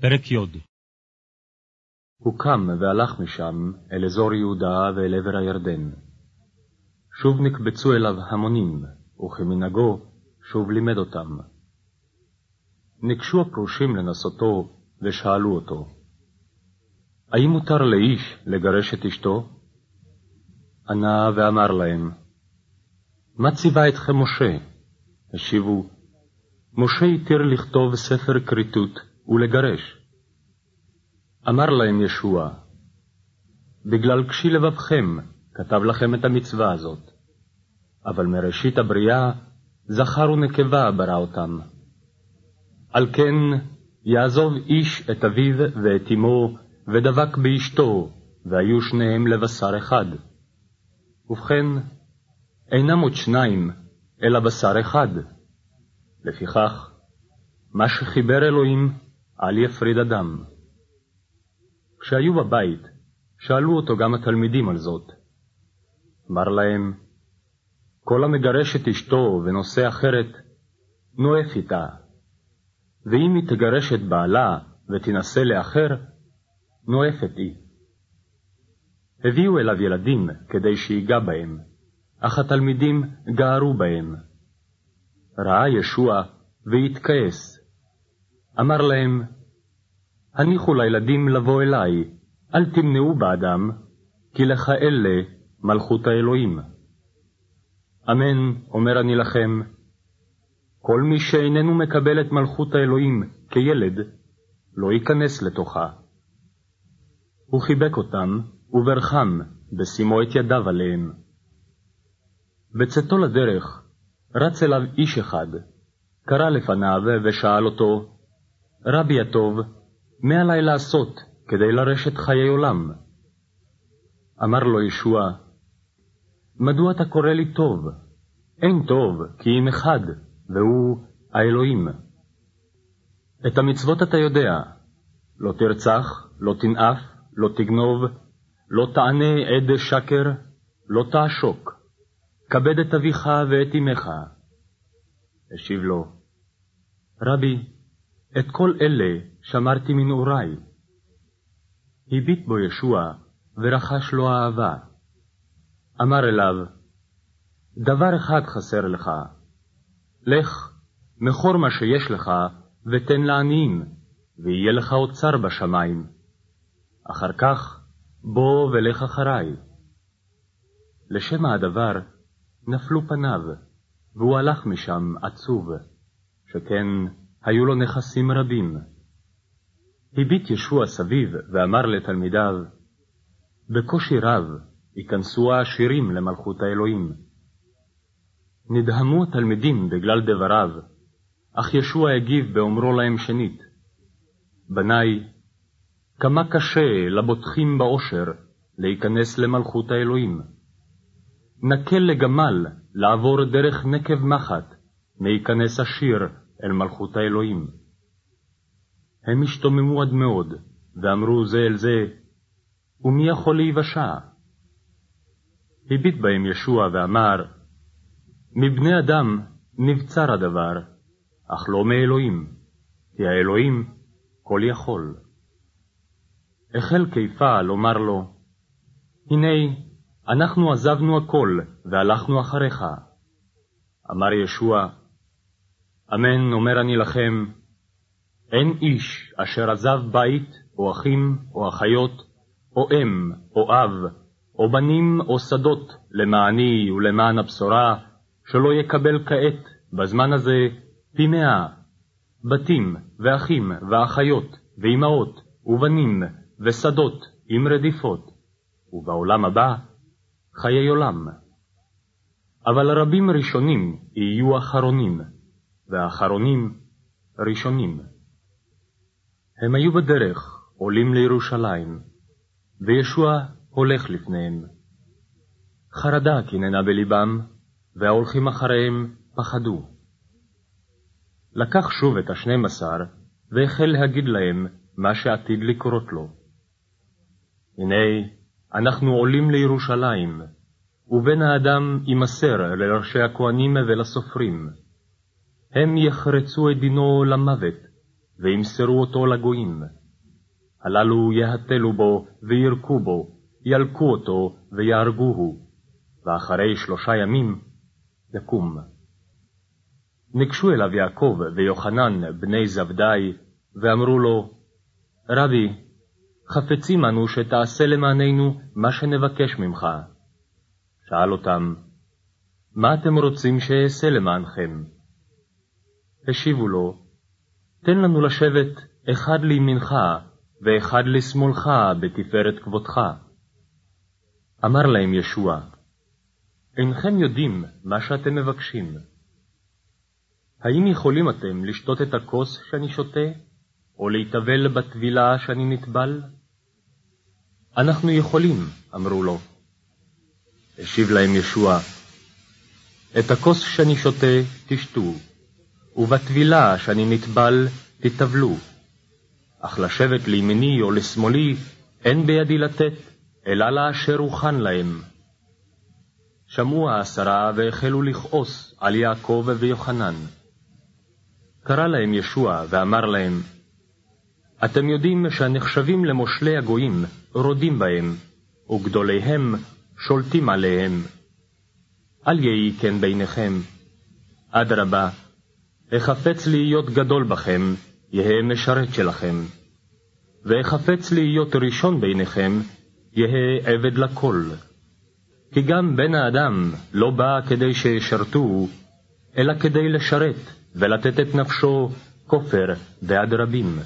פרק י. הוא קם והלך משם אל אזור יהודה ואל עבר הירדן. שוב נקבצו אליו המונים, וכמנהגו שוב לימד אותם. ניגשו הפרושים לנסותו ושאלו אותו, האם מותר לאיש לגרש את אשתו? ענה ואמר להם, מה ציווה אתכם משה? השיבו, משה התיר לכתוב ספר כריתות ולגרש. אמר להם ישוע, בגלל קשי לבבכם כתב לכם את המצווה הזאת, אבל מראשית הבריאה זכר ונקבה ברא אותם. על כן יעזוב איש את אביו ואת אמו, ודבק באשתו, והיו שניהם לבשר אחד. ובכן, אינם עוד שניים, אלא בשר אחד. לפיכך, מה שחיבר אלוהים, אל יפריד אדם. כשהיו בבית, שאלו אותו גם התלמידים על זאת. אמר להם, כל המגרש את אשתו ונושא אחרת, נואף איתה. ואם היא תגרש את בעלה ותינשא לאחר, נואפת היא. הביאו אליו ילדים כדי שיגע בהם, אך התלמידים גערו בהם. ראה ישוע והתכעס, אמר להם, הניחו לילדים לבוא אליי, אל תמנעו בעדם, כי לך אלה מלכות האלוהים. אמן, אומר אני לכם, כל מי שאיננו מקבל את מלכות האלוהים כילד, לא ייכנס לתוכה. הוא חיבק אותם, וברכם, בשימו את ידיו עליהם. בצאתו לדרך, רץ אליו איש אחד, קרא לפניו ושאל אותו, רבי הטוב, מה עלי לעשות כדי לרשת חיי עולם? אמר לו ישוע, מדוע אתה קורא לי טוב? אין טוב כי אם אחד, והוא האלוהים. את המצוות אתה יודע, לא תרצח, לא תנאף, לא תגנוב, לא תענה עד שקר, לא תעשוק, כבד את אביך ואת אמך. השיב לו, רבי, את כל אלה שמרתי מנעורי. הביט בו ישוע ורחש לו אהבה. אמר אליו, דבר אחד חסר לך, לך, מכור מה שיש לך, ותן לעניים, ויהיה לך אוצר בשמיים. אחר כך, בוא ולך אחריי. לשמע הדבר, נפלו פניו, והוא הלך משם עצוב, שכן היו לו נכסים רבים. הביט ישוע סביב ואמר לתלמידיו, בקושי רב ייכנסו העשירים למלכות האלוהים. נדהמו התלמידים בגלל דבריו, אך ישוע הגיב באומרו להם שנית, בניי, כמה קשה לבוטחים באושר להיכנס למלכות האלוהים. נקל לגמל לעבור דרך נקב מחט, להיכנס עשיר אל מלכות האלוהים. הם השתוממו עד מאוד, ואמרו זה אל זה, ומי יכול להיוושע? הביט בהם ישוע ואמר, מבני אדם נבצר הדבר, אך לא מאלוהים, כי האלוהים כל יכול. החל כיפה לומר לו, הנה, אנחנו עזבנו הכל, והלכנו אחריך. אמר ישוע, אמן אומר אני לכם, אין איש אשר עזב בית, או אחים, או אחיות, או אם, או אב, או בנים, או שדות, למעני ולמען הבשורה, שלא יקבל כעת, בזמן הזה, פי מאה, בתים, ואחים, ואחיות, ואמהות, ובנים, ושדות, עם רדיפות, ובעולם הבא, חיי עולם. אבל רבים ראשונים יהיו אחרונים, והאחרונים ראשונים. הם היו בדרך, עולים לירושלים, וישוע הולך לפניהם. חרדה קיננה בלבם, וההולכים אחריהם פחדו. לקח שוב את השנים עשר, והחל להגיד להם מה שעתיד לקרות לו. הנה, אנחנו עולים לירושלים, ובן האדם יימסר לראשי הכהנים ולסופרים. הם יחרצו את דינו למוות, וימסרו אותו לגויים. הללו יהתלו בו וירקו בו, ילקו אותו ויהרגוהו, ואחרי שלושה ימים יקום. ניגשו אליו יעקב ויוחנן בני זבדי, ואמרו לו, רבי, חפצים אנו שתעשה למעננו מה שנבקש ממך. שאל אותם, מה אתם רוצים שאעשה למענכם? השיבו לו, תן לנו לשבת אחד לימינך ואחד לשמאלך בתפארת כבודך. אמר להם ישוע, אינכם יודעים מה שאתם מבקשים. האם יכולים אתם לשתות את הכוס שאני שותה, או להתאבל בטבילה שאני נטבל? אנחנו יכולים, אמרו לו. השיב להם ישוע, את הכוס שאני שותה תשתו, ובטבילה שאני נטבל תטבלו. אך לשבת לימיני או לשמאלי אין בידי לתת, אלא לאשר הוכן להם. שמעו העשרה והחלו לכעוס על יעקב ויוחנן. קרא להם ישוע ואמר להם, אתם יודעים שהנחשבים למושלי הגויים רודים בהם, וגדוליהם שולטים עליהם. אל יהי כן ביניכם. אדרבה, החפץ להיות גדול בכם, יהא משרת שלכם. והחפץ להיות ראשון ביניכם, יהא עבד לכל. כי גם בן האדם לא בא כדי שישרתו, אלא כדי לשרת, ולתת את נפשו כופר בעד רבים.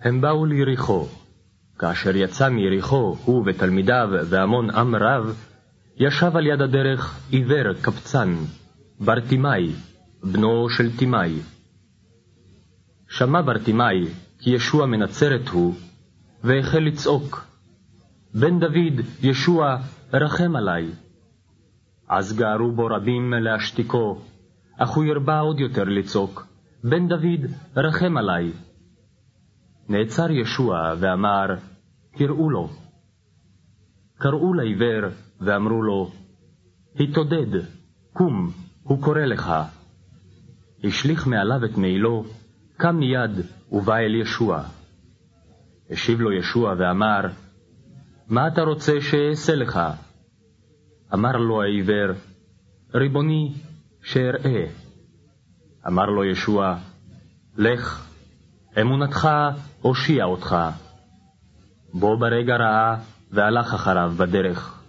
הם באו ליריחו. כאשר יצא מיריחו, הוא ותלמידיו והמון עם רב, ישב על יד הדרך עיוור קבצן, ברטימאי, בנו של תימאי. שמע ברטימאי כי ישוע מנצרת הוא, והחל לצעוק, בן דוד, ישוע, רחם עלי. אז גערו בו רבים להשתיקו, אך הוא הרבה עוד יותר לצעוק, בן דוד, רחם עלי. נעצר ישוע ואמר, קראו לו. קראו לעיוור ואמרו לו, התעודד, קום, הוא קורא לך. השליך מעליו את מעילו, קם מיד ובא אל ישוע. השיב לו ישוע ואמר, מה אתה רוצה שאעשה לך? אמר לו העיוור, ריבוני, שאראה. אמר לו ישוע, לך, אמונתך הושיע אותך. בוא ברגע ראה, והלך אחריו בדרך.